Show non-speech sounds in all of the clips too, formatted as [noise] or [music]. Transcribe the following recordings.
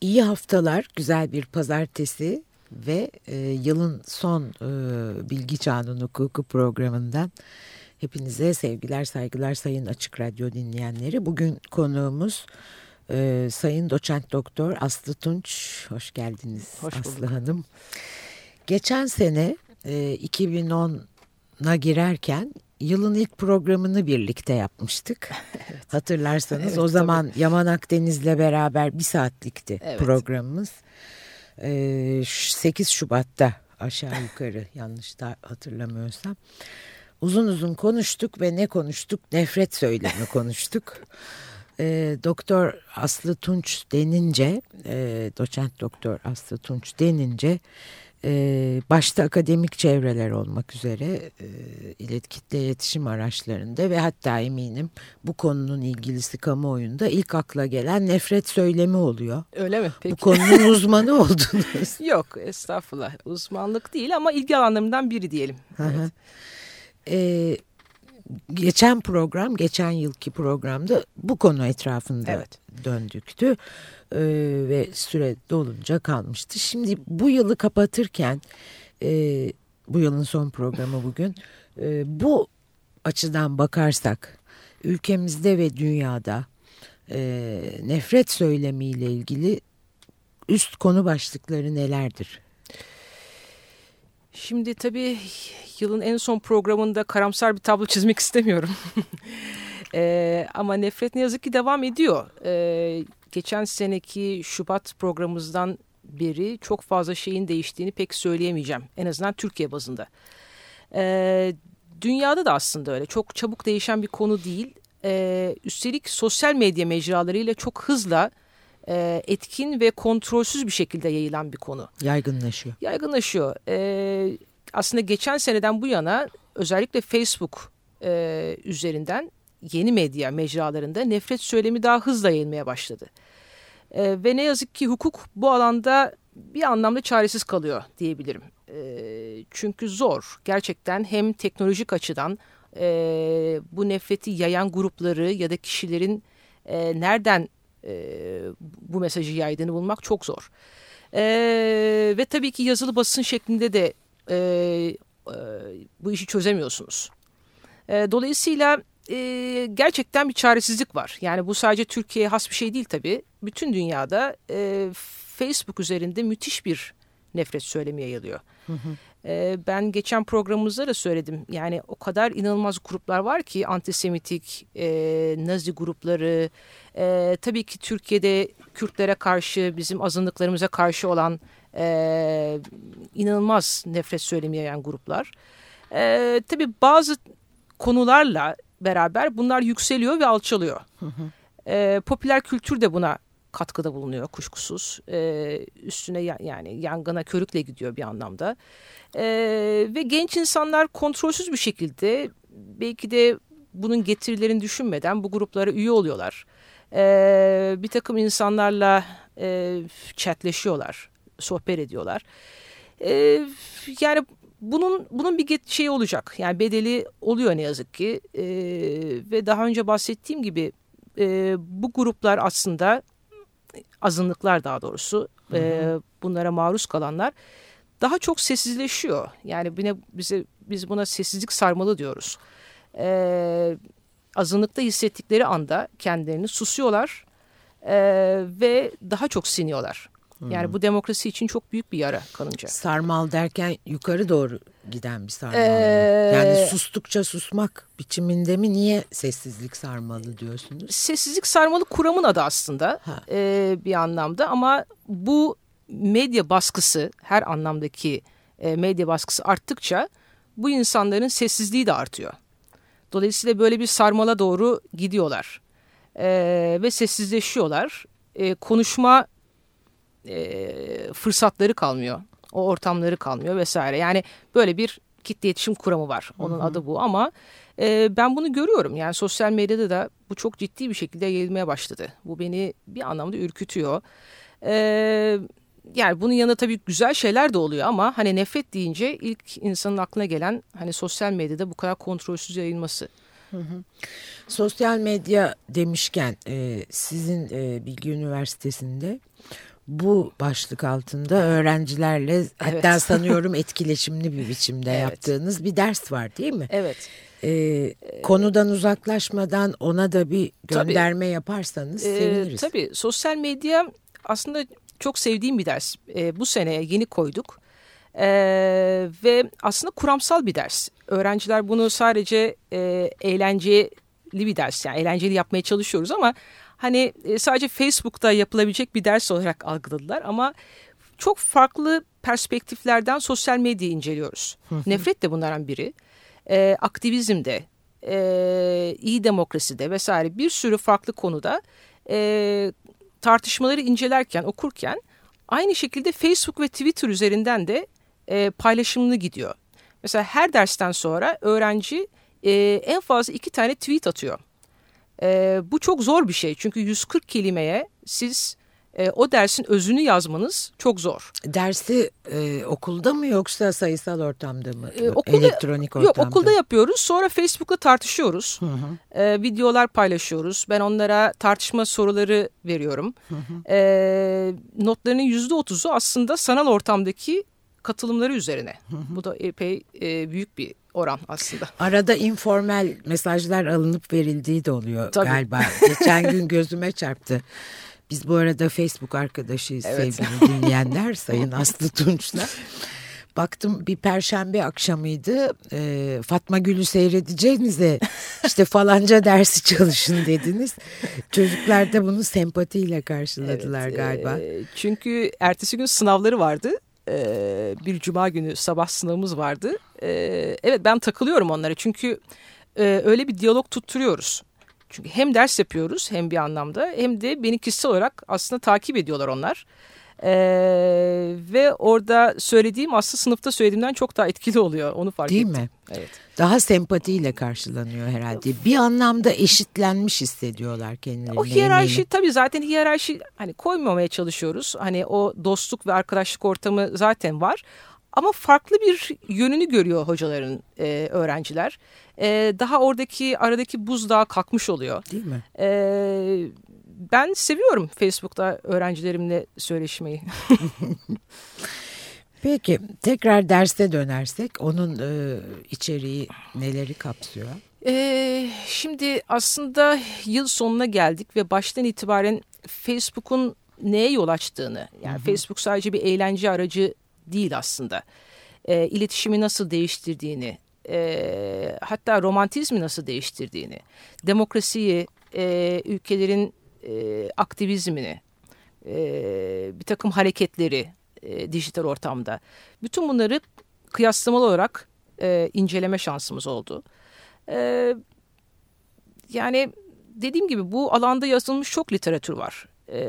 İyi haftalar, güzel bir pazartesi ve e, yılın son e, Bilgi Çağının Hukuku programından hepinize sevgiler, saygılar Sayın Açık Radyo dinleyenleri. Bugün konuğumuz e, Sayın Doçent Doktor Aslı Tunç. Hoş geldiniz Hoş Aslı Hanım. Geçen sene e, 2010'a girerken yılın ilk programını birlikte yapmıştık. [laughs] evet. Hatırlarsanız evet, o zaman tabii. Yaman Akdeniz'le beraber bir saatlikti evet. programımız. Ee, 8 Şubat'ta aşağı yukarı [laughs] yanlış da hatırlamıyorsam. Uzun uzun konuştuk ve ne konuştuk? Nefret söylemi [laughs] konuştuk. Ee, Doktor Aslı Tunç denince, e, doçent doktor Aslı Tunç denince e, başta akademik çevreler olmak üzere e, kitle iletişim araçlarında ve hatta eminim bu konunun ilgilisi kamuoyunda ilk akla gelen nefret söylemi oluyor. Öyle mi? Peki. Bu konunun uzmanı [laughs] oldunuz. Yok estağfurullah uzmanlık değil ama ilgi alanlarımdan biri diyelim. Evet. Ee, geçen program, geçen yılki programda bu konu etrafında evet. döndüktü e, ve süre dolunca kalmıştı. Şimdi bu yılı kapatırken, e, bu yılın son programı bugün, e, bu açıdan bakarsak ülkemizde ve dünyada e, nefret söylemiyle ilgili üst konu başlıkları nelerdir? Şimdi tabii yılın en son programında karamsar bir tablo çizmek [laughs] istemiyorum. ee, ama nefret ne yazık ki devam ediyor. Ee, geçen seneki Şubat programımızdan beri çok fazla şeyin değiştiğini pek söyleyemeyeceğim. En azından Türkiye bazında. Ee, dünyada da aslında öyle. Çok çabuk değişen bir konu değil. Ee, üstelik sosyal medya mecralarıyla çok hızla e, etkin ve kontrolsüz bir şekilde yayılan bir konu. Yaygınlaşıyor. Yaygınlaşıyor. E, aslında geçen seneden bu yana özellikle Facebook e, üzerinden yeni medya mecralarında nefret söylemi daha hızla yayılmaya başladı. E, ve ne yazık ki hukuk bu alanda bir anlamda çaresiz kalıyor diyebilirim. E, çünkü zor. Gerçekten hem teknolojik açıdan e, bu nefreti yayan grupları ya da kişilerin e, nereden e, bu mesajı yaydığını bulmak çok zor. E, ve tabii ki yazılı basın şeklinde de e, e, bu işi çözemiyorsunuz. E, dolayısıyla e, gerçekten bir çaresizlik var. Yani bu sadece Türkiye'ye has bir şey değil tabii. Bütün dünyada e, Facebook üzerinde müthiş bir nefret söylemi yayılıyor. Hı hı. E, ben geçen programımızda da söyledim. Yani o kadar inanılmaz gruplar var ki antisemitik, e, nazi grupları, e, tabii ki Türkiye'de Kürtlere karşı, bizim azınlıklarımıza karşı olan e, inanılmaz nefret söylemi yayan gruplar. E, tabii bazı konularla beraber bunlar yükseliyor ve alçalıyor. Hı hı. E, popüler kültür de buna katkıda bulunuyor kuşkusuz. E, üstüne ya, yani yangına körükle gidiyor bir anlamda. E, ve genç insanlar kontrolsüz bir şekilde belki de bunun getirilerini düşünmeden bu gruplara üye oluyorlar. E, bir takım insanlarla e, chatleşiyorlar, sohbet ediyorlar. E, yani bunun bunun bir şey olacak. Yani bedeli oluyor ne yazık ki. E, ve daha önce bahsettiğim gibi e, bu gruplar aslında azınlıklar daha doğrusu. E, bunlara maruz kalanlar daha çok sessizleşiyor. Yani bine, bize biz buna sessizlik sarmalı diyoruz. E, azınlıkta hissettikleri anda kendilerini susuyorlar e, ve daha çok siniyorlar. Yani hmm. bu demokrasi için çok büyük bir yara kanınca. Sarmal derken yukarı doğru giden bir sarmal ee, Yani sustukça susmak biçiminde mi niye sessizlik sarmalı diyorsunuz? Sessizlik sarmalı kuramın adı aslında e, bir anlamda ama bu medya baskısı her anlamdaki e, medya baskısı arttıkça bu insanların sessizliği de artıyor. Dolayısıyla böyle bir sarmala doğru gidiyorlar e, ve sessizleşiyorlar. E, konuşma e, fırsatları kalmıyor. O ortamları kalmıyor vesaire. Yani böyle bir kitle iletişim kuramı var. Onun hı hı. adı bu ama e, ben bunu görüyorum. Yani sosyal medyada da bu çok ciddi bir şekilde yayılmaya başladı. Bu beni bir anlamda ürkütüyor. E, yani bunun yanında tabii güzel şeyler de oluyor ama hani nefret deyince ilk insanın aklına gelen hani sosyal medyada bu kadar kontrolsüz yayılması. Hı hı. Sosyal medya demişken e, sizin e, Bilgi Üniversitesi'nde bu başlık altında öğrencilerle evet. hatta sanıyorum etkileşimli bir biçimde [laughs] evet. yaptığınız bir ders var değil mi? Evet. Ee, konudan uzaklaşmadan ona da bir gönderme tabii, yaparsanız e, seviniriz. Tabii sosyal medya aslında çok sevdiğim bir ders. E, bu sene yeni koyduk. E, ve aslında kuramsal bir ders. Öğrenciler bunu sadece e, eğlenceli bir ders yani eğlenceli yapmaya çalışıyoruz ama hani e, sadece Facebook'ta yapılabilecek bir ders olarak algıladılar ama çok farklı perspektiflerden sosyal medyayı inceliyoruz. Nefret de bunlardan biri. E, aktivizmde, e, iyi demokraside vesaire bir sürü farklı konuda e, tartışmaları incelerken, okurken aynı şekilde Facebook ve Twitter üzerinden de e, paylaşımını gidiyor. Mesela her dersten sonra öğrenci e, en fazla iki tane tweet atıyor. E, bu çok zor bir şey çünkü 140 kelimeye siz e, o dersin özünü yazmanız çok zor. Dersi e, okulda mı yoksa sayısal ortamda mı? E, okulda, Elektronik ortamda Yok okulda yapıyoruz sonra Facebook'ta tartışıyoruz. Hı hı. E, videolar paylaşıyoruz. Ben onlara tartışma soruları veriyorum. Hı hı. E, notlarının %30'u aslında sanal ortamdaki katılımları üzerine. Hı hı. Bu da epey e, büyük bir oran aslında. Arada informal mesajlar alınıp verildiği de oluyor Tabii. galiba. [laughs] Geçen gün gözüme çarptı. Biz bu arada Facebook arkadaşıyız evet. sevgili dinleyenler Sayın Aslı Tunç'la. Baktım bir perşembe akşamıydı. E, Fatma Gül'ü seyredeceğinize işte falanca dersi çalışın dediniz. Çocuklar da bunu sempatiyle karşıladılar evet, galiba. E, çünkü ertesi gün sınavları vardı. E, bir cuma günü sabah sınavımız vardı. E, evet ben takılıyorum onlara çünkü e, öyle bir diyalog tutturuyoruz. Çünkü hem ders yapıyoruz hem bir anlamda hem de beni kişisel olarak aslında takip ediyorlar onlar. Ee, ve orada söylediğim aslında sınıfta söylediğimden çok daha etkili oluyor. Onu fark Değil ettim. mi? Evet. Daha sempatiyle karşılanıyor herhalde. Bir anlamda eşitlenmiş hissediyorlar kendilerini. O hiyerarşi eminim. tabii zaten hiyerarşi hani koymamaya çalışıyoruz. Hani o dostluk ve arkadaşlık ortamı zaten var. Ama farklı bir yönünü görüyor hocaların e, öğrenciler. E, daha oradaki aradaki buzdağı kalkmış oluyor. Değil mi? E, ben seviyorum Facebook'ta öğrencilerimle söyleşmeyi. [laughs] Peki tekrar derste dönersek onun e, içeriği neleri kapsıyor? Ee, şimdi aslında yıl sonuna geldik ve baştan itibaren Facebook'un neye yol açtığını yani hı hı. Facebook sadece bir eğlence aracı değil aslında. E, iletişimi nasıl değiştirdiğini, e, hatta romantizmi nasıl değiştirdiğini, demokrasiyi, e, ülkelerin e, aktivizmini, e, bir takım hareketleri e, dijital ortamda. Bütün bunları kıyaslamalı olarak e, inceleme şansımız oldu. E, yani dediğim gibi bu alanda yazılmış çok literatür var e,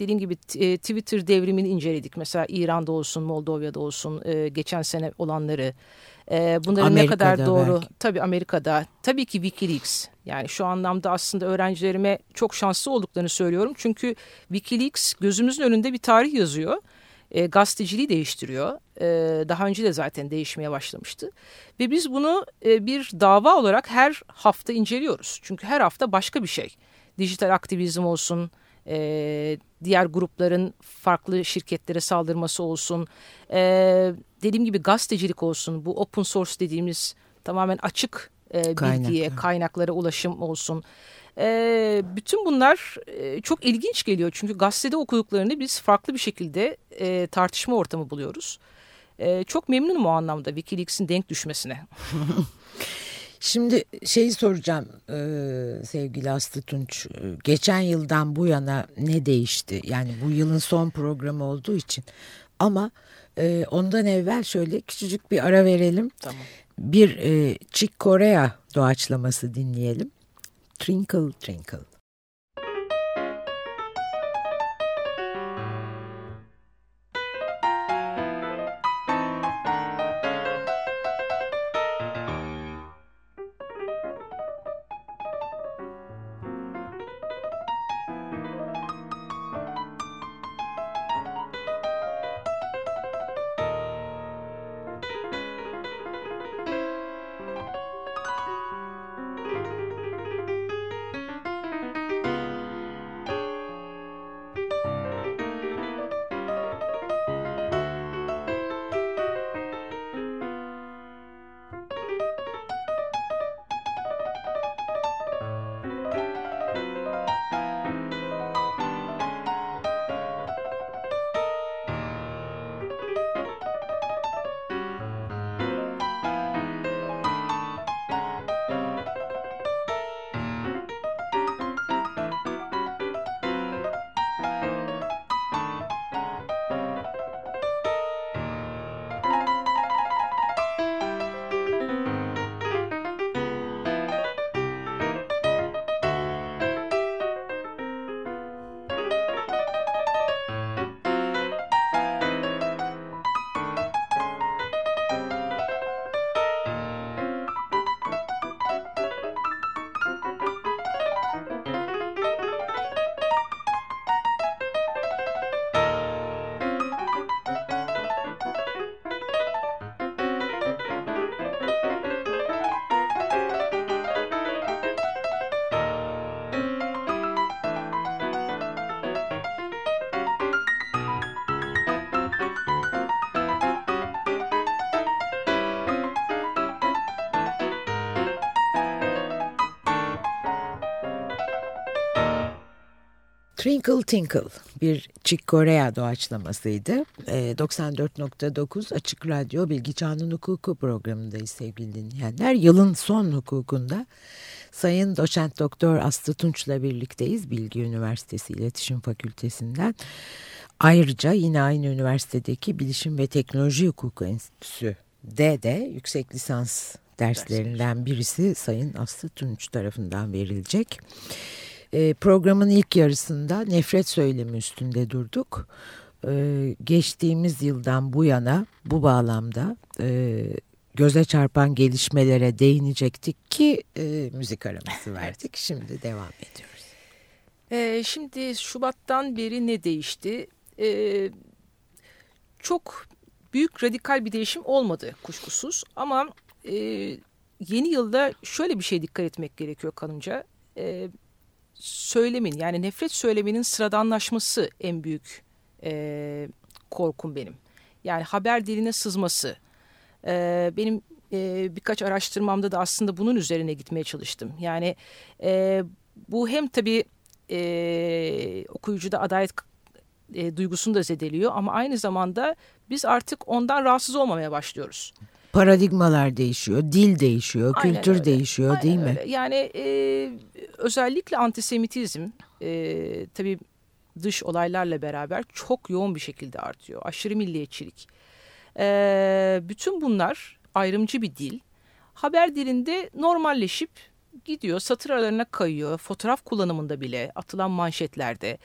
dediğim gibi e, Twitter devrimini inceledik. Mesela İran'da olsun, Moldova'da olsun e, geçen sene olanları. E, bunların Amerika'da ne kadar doğru? Belki. Tabii Amerika'da. Tabii ki Wikileaks. Yani şu anlamda aslında öğrencilerime çok şanslı olduklarını söylüyorum. Çünkü Wikileaks gözümüzün önünde bir tarih yazıyor. E, gazeteciliği değiştiriyor. E, daha önce de zaten değişmeye başlamıştı. Ve biz bunu e, bir dava olarak her hafta inceliyoruz. Çünkü her hafta başka bir şey. Dijital aktivizm olsun, e, diğer grupların farklı şirketlere saldırması olsun, e, dediğim gibi gazetecilik olsun, bu open source dediğimiz tamamen açık e, bilgiye, Kaynak, kaynaklara ulaşım olsun. E, bütün bunlar e, çok ilginç geliyor çünkü gazetede okuduklarını biz farklı bir şekilde e, tartışma ortamı buluyoruz. E, çok memnunum o anlamda Wikileaks'in denk düşmesine. [laughs] Şimdi şeyi soracağım e, sevgili Aslı Tunç. Geçen yıldan bu yana ne değişti? Yani bu yılın son programı olduğu için. Ama e, ondan evvel şöyle küçücük bir ara verelim. Tamam. Bir e, Chick Corea doğaçlaması dinleyelim. Twinkle Twinkle. Twinkle Tinkle bir Chick Corea doğaçlamasıydı. E, 94.9 Açık Radyo Bilgi Çağının Hukuku programındayız sevgili dinleyenler. Yılın son hukukunda Sayın Doçent Doktor Aslı Tunç'la birlikteyiz. Bilgi Üniversitesi İletişim Fakültesinden. Ayrıca yine aynı üniversitedeki Bilişim ve Teknoloji Hukuku Enstitüsü'de de yüksek lisans derslerinden birisi Sayın Aslı Tunç tarafından verilecek. E, programın ilk yarısında nefret söylemi üstünde durduk. E, geçtiğimiz yıldan bu yana bu bağlamda e, göze çarpan gelişmelere değinecektik ki e, müzik araması verdik. Şimdi devam ediyoruz. E, şimdi Şubat'tan beri ne değişti? E, çok büyük radikal bir değişim olmadı kuşkusuz ama e, yeni yılda şöyle bir şey dikkat etmek gerekiyor kanımca. E, söylemin yani nefret söyleminin sıradanlaşması en büyük e, korkum benim. Yani haber diline sızması. E, benim e, birkaç araştırmamda da aslında bunun üzerine gitmeye çalıştım. Yani e, bu hem tabii e, okuyucuda adalet e, duygusunu da zedeliyor ama aynı zamanda biz artık ondan rahatsız olmamaya başlıyoruz paradigmalar değişiyor, dil değişiyor, Aynen kültür öyle. değişiyor Aynen değil mi? Öyle. Yani e, özellikle antisemitizm e, tabii dış olaylarla beraber çok yoğun bir şekilde artıyor. Aşırı milliyetçilik. E, bütün bunlar ayrımcı bir dil. Haber dilinde normalleşip gidiyor, satır aralarına kayıyor. Fotoğraf kullanımında bile, atılan manşetlerde.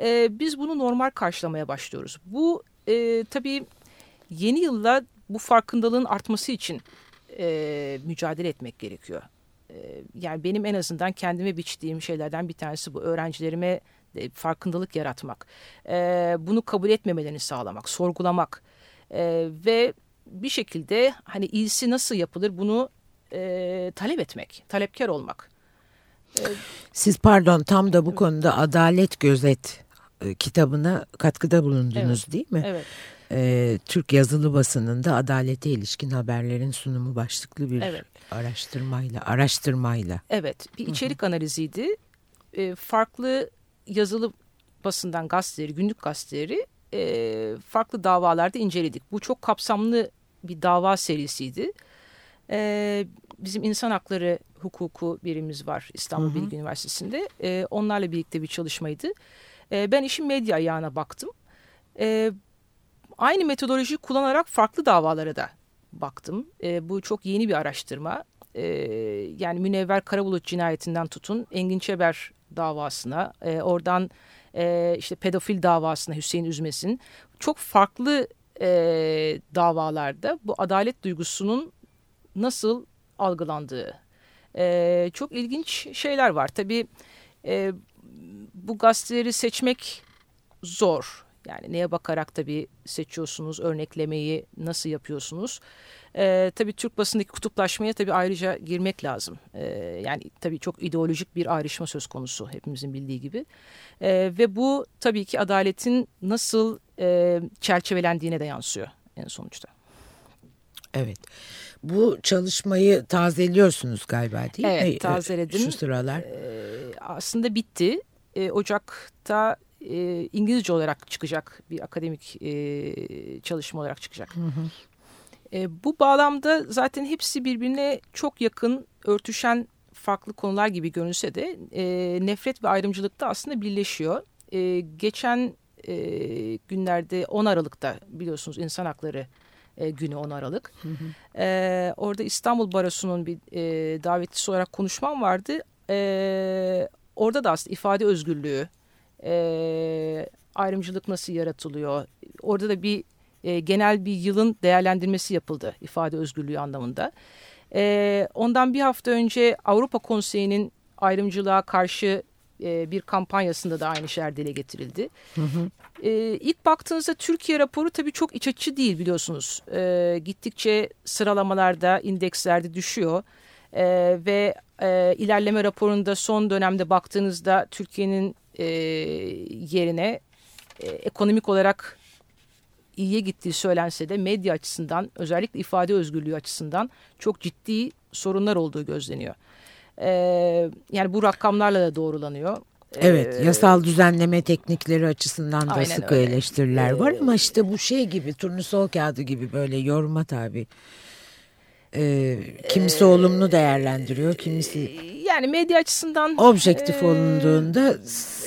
E, biz bunu normal karşılamaya başlıyoruz. Bu e, tabii yeni yılda bu farkındalığın artması için e, mücadele etmek gerekiyor. E, yani benim en azından kendime biçtiğim şeylerden bir tanesi bu. Öğrencilerime de farkındalık yaratmak. E, bunu kabul etmemelerini sağlamak, sorgulamak. E, ve bir şekilde hani iyisi nasıl yapılır bunu e, talep etmek, talepkar olmak. E, Siz pardon tam da bu konuda Adalet Gözet e, kitabına katkıda bulundunuz evet, değil mi? Evet e, Türk yazılı basınında adalete ilişkin haberlerin sunumu başlıklı bir evet. araştırmayla araştırmayla. Evet bir içerik Hı -hı. analiziydi. E, farklı yazılı basından gazeteleri, günlük gazeteleri e, farklı davalarda inceledik. Bu çok kapsamlı bir dava serisiydi. E, bizim insan hakları hukuku birimiz var İstanbul Hı -hı. Bilgi Üniversitesi'nde. E, onlarla birlikte bir çalışmaydı. E, ben işin medya ayağına baktım. E, Aynı metodoloji kullanarak farklı davalara da baktım. E, bu çok yeni bir araştırma. E, yani Münevver Karabulut cinayetinden tutun Engin Çeber davasına, e, oradan e, işte pedofil davasına Hüseyin Üzmes'in çok farklı e, davalarda bu adalet duygusunun nasıl algılandığı. E, çok ilginç şeyler var. Tabii e, bu gazeteleri seçmek zor. Yani neye bakarak tabii seçiyorsunuz, örneklemeyi nasıl yapıyorsunuz? Ee, tabii Türk basındaki kutuplaşmaya tabii ayrıca girmek lazım. Ee, yani tabii çok ideolojik bir ayrışma söz konusu hepimizin bildiği gibi. Ee, ve bu tabii ki adaletin nasıl e, çerçevelendiğine de yansıyor en sonuçta. Evet. Bu çalışmayı tazeliyorsunuz galiba değil evet, mi? Evet tazeledim. Şu sıralar. Ee, aslında bitti. Ee, Ocak'ta e, İngilizce olarak çıkacak bir akademik e, çalışma olarak çıkacak. Hı hı. E, bu bağlamda zaten hepsi birbirine çok yakın örtüşen farklı konular gibi görünse de e, nefret ve ayrımcılıkta aslında birleşiyor. E, geçen e, günlerde 10 Aralık'ta biliyorsunuz insan hakları e, günü 10 Aralık. Hı hı. E, orada İstanbul Barosu'nun bir e, davetlisi olarak konuşmam vardı. E, orada da aslında ifade özgürlüğü, e, ayrımcılık nasıl yaratılıyor? Orada da bir e, genel bir yılın değerlendirmesi yapıldı ifade özgürlüğü anlamında. E, ondan bir hafta önce Avrupa Konseyi'nin ayrımcılığa karşı e, bir kampanyasında da aynı şeyler dile getirildi. Hı hı. E, ilk baktığınızda Türkiye raporu tabii çok iç açıcı değil biliyorsunuz. E, gittikçe sıralamalarda, indekslerde düşüyor. E, ve e, ilerleme raporunda son dönemde baktığınızda Türkiye'nin e, yerine e, ekonomik olarak iyiye gittiği söylense de medya açısından özellikle ifade özgürlüğü açısından çok ciddi sorunlar olduğu gözleniyor. E, yani bu rakamlarla da doğrulanıyor. Evet ee, yasal düzenleme teknikleri açısından da sıkı öyle. eleştiriler var ama işte bu şey gibi turnusol kağıdı gibi böyle yoruma tabi. Ee, kimisi ee, olumlu değerlendiriyor, kimisi yani medya açısından objektif e, olunduğunda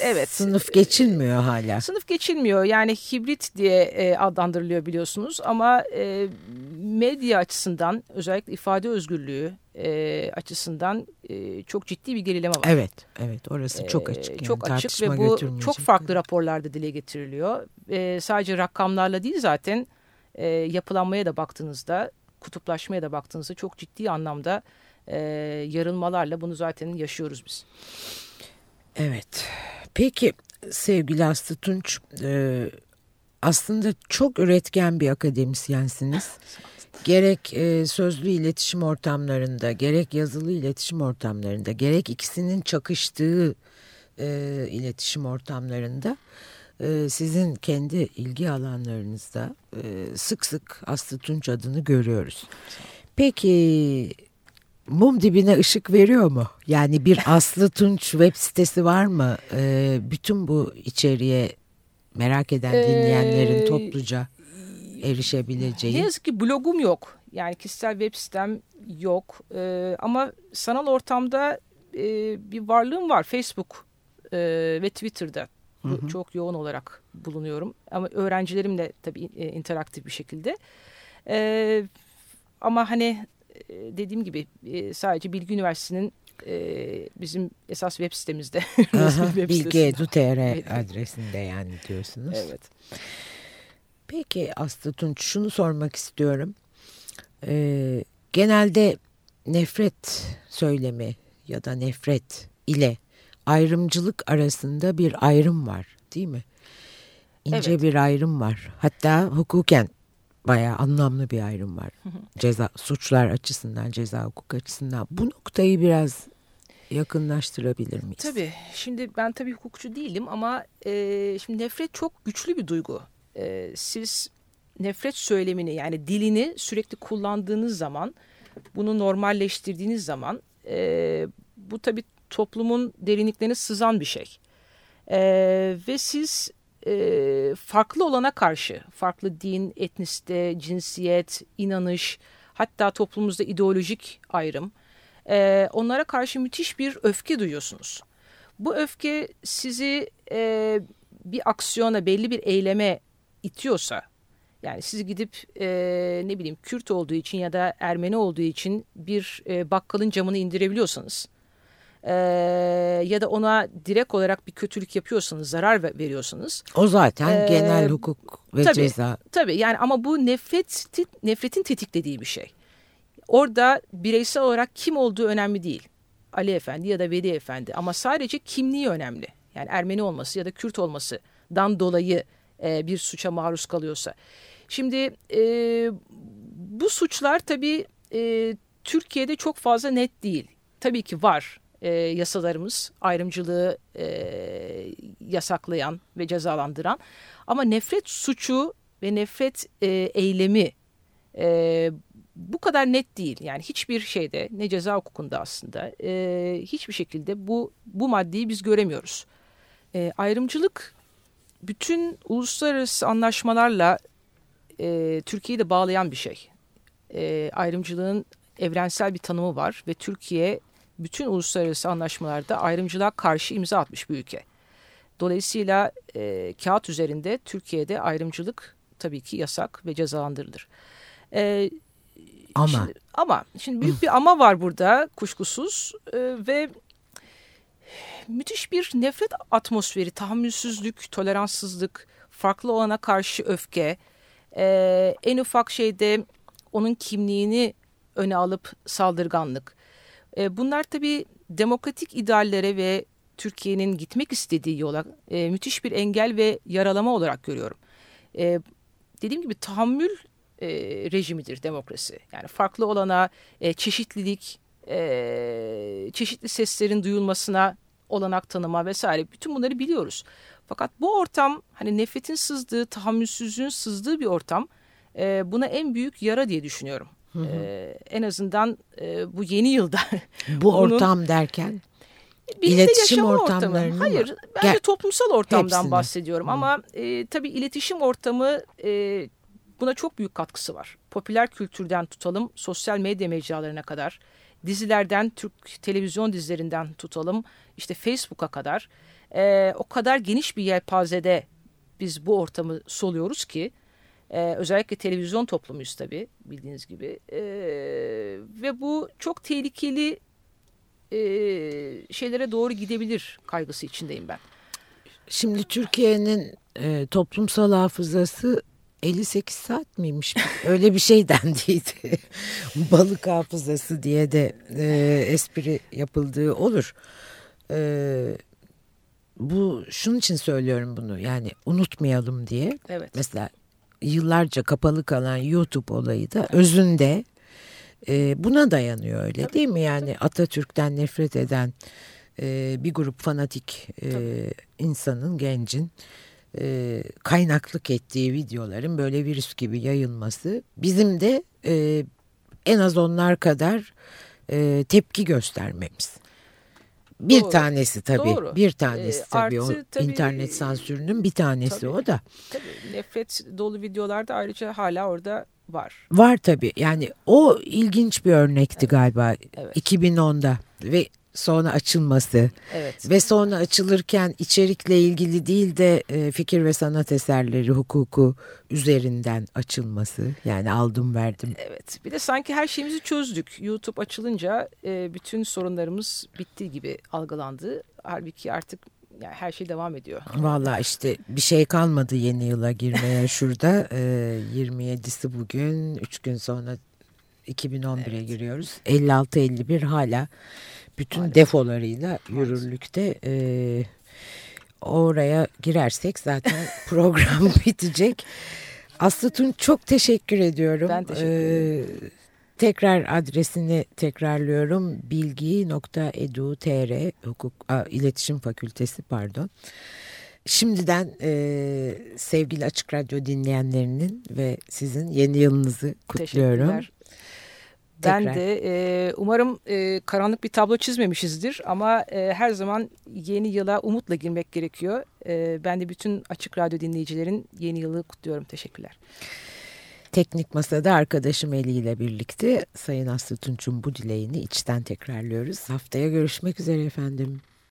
evet sınıf geçilmiyor hala. Sınıf geçilmiyor. Yani hibrit diye e, adlandırılıyor biliyorsunuz ama e, medya açısından özellikle ifade özgürlüğü e, açısından e, çok ciddi bir gerileme var. Evet, evet orası çok açık. Yani, çok açık ve bu çok farklı raporlarda dile getiriliyor. E, sadece rakamlarla değil zaten e, yapılanmaya da baktığınızda kutuplaşmaya da baktığınızda çok ciddi anlamda e, yarılmalarla bunu zaten yaşıyoruz biz. Evet. Peki sevgili Aslı Tunç e, aslında çok üretken bir akademisyensiniz. gerek e, sözlü iletişim ortamlarında gerek yazılı iletişim ortamlarında gerek ikisinin çakıştığı e, iletişim ortamlarında e, sizin kendi ilgi alanlarınızda e, sık sık Aslı Tunç adını görüyoruz. Peki mum dibine ışık veriyor mu? Yani bir [laughs] Aslı Tunç web sitesi var mı? E, bütün bu içeriğe merak eden dinleyenlerin topluca erişebileceği. Ne yazık ki blogum yok. Yani kişisel web sitem yok. ama sanal ortamda bir varlığım var. Facebook ve Twitter'da Hı hı. Çok yoğun olarak bulunuyorum. Ama öğrencilerimle tabii e, interaktif bir şekilde. E, ama hani e, dediğim gibi e, sadece Bilgi Üniversitesi'nin e, bizim esas web sitemizde. [laughs] web Bilgi Edu.tr adresinde yani diyorsunuz. Evet. Peki Aslı Tunç şunu sormak istiyorum. Ee, genelde nefret söylemi ya da nefret ile ayrımcılık arasında bir ayrım var değil mi? İnce evet. bir ayrım var. Hatta hukuken bayağı anlamlı bir ayrım var. Ceza suçlar açısından, ceza hukuk açısından. Bu noktayı biraz yakınlaştırabilir miyiz? Tabii. Şimdi ben tabii hukukçu değilim ama e, şimdi nefret çok güçlü bir duygu. E, siz nefret söylemini yani dilini sürekli kullandığınız zaman, bunu normalleştirdiğiniz zaman e, bu tabii toplumun derinliklerine sızan bir şey. E, ve siz e, farklı olana karşı, farklı din, etnisite, cinsiyet, inanış, hatta toplumumuzda ideolojik ayrım, e, onlara karşı müthiş bir öfke duyuyorsunuz. Bu öfke sizi e, bir aksiyona, belli bir eyleme itiyorsa, yani siz gidip e, ne bileyim Kürt olduğu için ya da Ermeni olduğu için bir e, bakkalın camını indirebiliyorsanız, e, ya da ona direkt olarak bir kötülük yapıyorsanız, zarar veriyorsanız. O zaten e, genel hukuk ve tabii, ceza. Tabii yani ama bu nefret, nefretin tetiklediği bir şey. Orada bireysel olarak kim olduğu önemli değil. Ali Efendi ya da Veli Efendi ama sadece kimliği önemli. Yani Ermeni olması ya da Kürt olmasından dolayı e, bir suça maruz kalıyorsa. Şimdi e, bu suçlar tabii e, Türkiye'de çok fazla net değil. Tabii ki var e, yasalarımız ayrımcılığı e, yasaklayan ve cezalandıran. Ama nefret suçu ve nefret e, eylemi e, bu kadar net değil. Yani hiçbir şeyde ne ceza hukukunda aslında e, hiçbir şekilde bu bu maddeyi biz göremiyoruz. E, ayrımcılık bütün uluslararası anlaşmalarla e, Türkiye'yi de bağlayan bir şey. E, ayrımcılığın evrensel bir tanımı var ve Türkiye bütün uluslararası anlaşmalarda ayrımcılığa karşı imza atmış bir ülke. Dolayısıyla e, kağıt üzerinde Türkiye'de ayrımcılık tabii ki yasak ve cezalandırılır. E, ama. Şimdi, ama şimdi büyük bir ama var burada kuşkusuz e, ve müthiş bir nefret atmosferi, tahammülsüzlük, toleranssızlık, farklı olana karşı öfke, e, en ufak şeyde onun kimliğini öne alıp saldırganlık. E, bunlar tabii demokratik ideallere ve Türkiye'nin gitmek istediği yola e, müthiş bir engel ve yaralama olarak görüyorum. E, dediğim gibi tahammül e, rejimidir demokrasi. Yani farklı olana e, çeşitlilik, e, çeşitli seslerin duyulmasına olanak tanıma vesaire bütün bunları biliyoruz. Fakat bu ortam hani nefretin sızdığı, tahammülsüzlüğün sızdığı bir ortam e, buna en büyük yara diye düşünüyorum. Hı hı. E, en azından e, bu yeni yılda. [laughs] Bu bunun, ortam derken? Birlikte İletişim yaşama ortamlarını ortamı. Hayır, mı? ben de Gel- toplumsal ortamdan Hepsini. bahsediyorum. Ama e, tabii iletişim ortamı e, buna çok büyük katkısı var. Popüler kültürden tutalım, sosyal medya mecralarına kadar, dizilerden, Türk televizyon dizilerinden tutalım, işte Facebook'a kadar. E, o kadar geniş bir yelpazede biz bu ortamı soluyoruz ki, e, özellikle televizyon toplumuyuz tabii bildiğiniz gibi. E, ve bu çok tehlikeli e, şeylere doğru gidebilir kaygısı içindeyim ben. Şimdi Türkiye'nin e, toplumsal hafızası 58 saat miymiş? [laughs] Öyle bir şey dendiydi. [laughs] Balık hafızası diye de e, espri yapıldığı olur. E, bu şunun için söylüyorum bunu. Yani unutmayalım diye. Evet. Mesela yıllarca kapalı kalan YouTube olayı da özünde e, buna dayanıyor öyle Tabii, değil mi? Yani Atatürk'ten nefret eden e, bir grup fanatik e, insanın, gencin e, kaynaklık ettiği videoların böyle virüs gibi yayılması bizim de e, en az onlar kadar e, tepki göstermemiz. Bir Doğru. tanesi tabii. Doğru. Bir tanesi Ee, tabii o artı tabii- internet sansürünün bir tanesi Tabii. o da. Tabii nefret dolu videolar da ayrıca hala orada var. Var tabii. Yani o ilginç bir örnekti galiba Evet. 2010'da ve sonra açılması Evet. ve sonra açılırken içerikle ilgili değil de e, fikir ve sanat eserleri hukuku üzerinden açılması. Yani aldım verdim. Evet. Bir de sanki her şeyimizi çözdük. YouTube açılınca e, bütün sorunlarımız bitti gibi algılandı. Halbuki artık yani her şey devam ediyor. Vallahi işte bir şey kalmadı yeni yıla girmeye [laughs] şurada. E, 27'si bugün 3 gün sonra 2011'e giriyoruz. 56-51 hala bütün defolarıyla yürürlükte. E, oraya girersek zaten [laughs] program bitecek. Aslı Tunç çok teşekkür ediyorum. Ben teşekkür Ee, tekrar adresini tekrarlıyorum. bilgi.edu.tr hukuk a, iletişim fakültesi pardon. Şimdiden e, sevgili Açık Radyo dinleyenlerinin ve sizin yeni yılınızı kutluyorum. Teşekkürler. Ben de e, umarım e, karanlık bir tablo çizmemişizdir ama e, her zaman yeni yıla umutla girmek gerekiyor. E, ben de bütün Açık Radyo dinleyicilerin yeni yılı kutluyorum. Teşekkürler. Teknik Masa'da arkadaşım Eli ile birlikte Sayın Aslı Tunç'un bu dileğini içten tekrarlıyoruz. Haftaya görüşmek üzere efendim.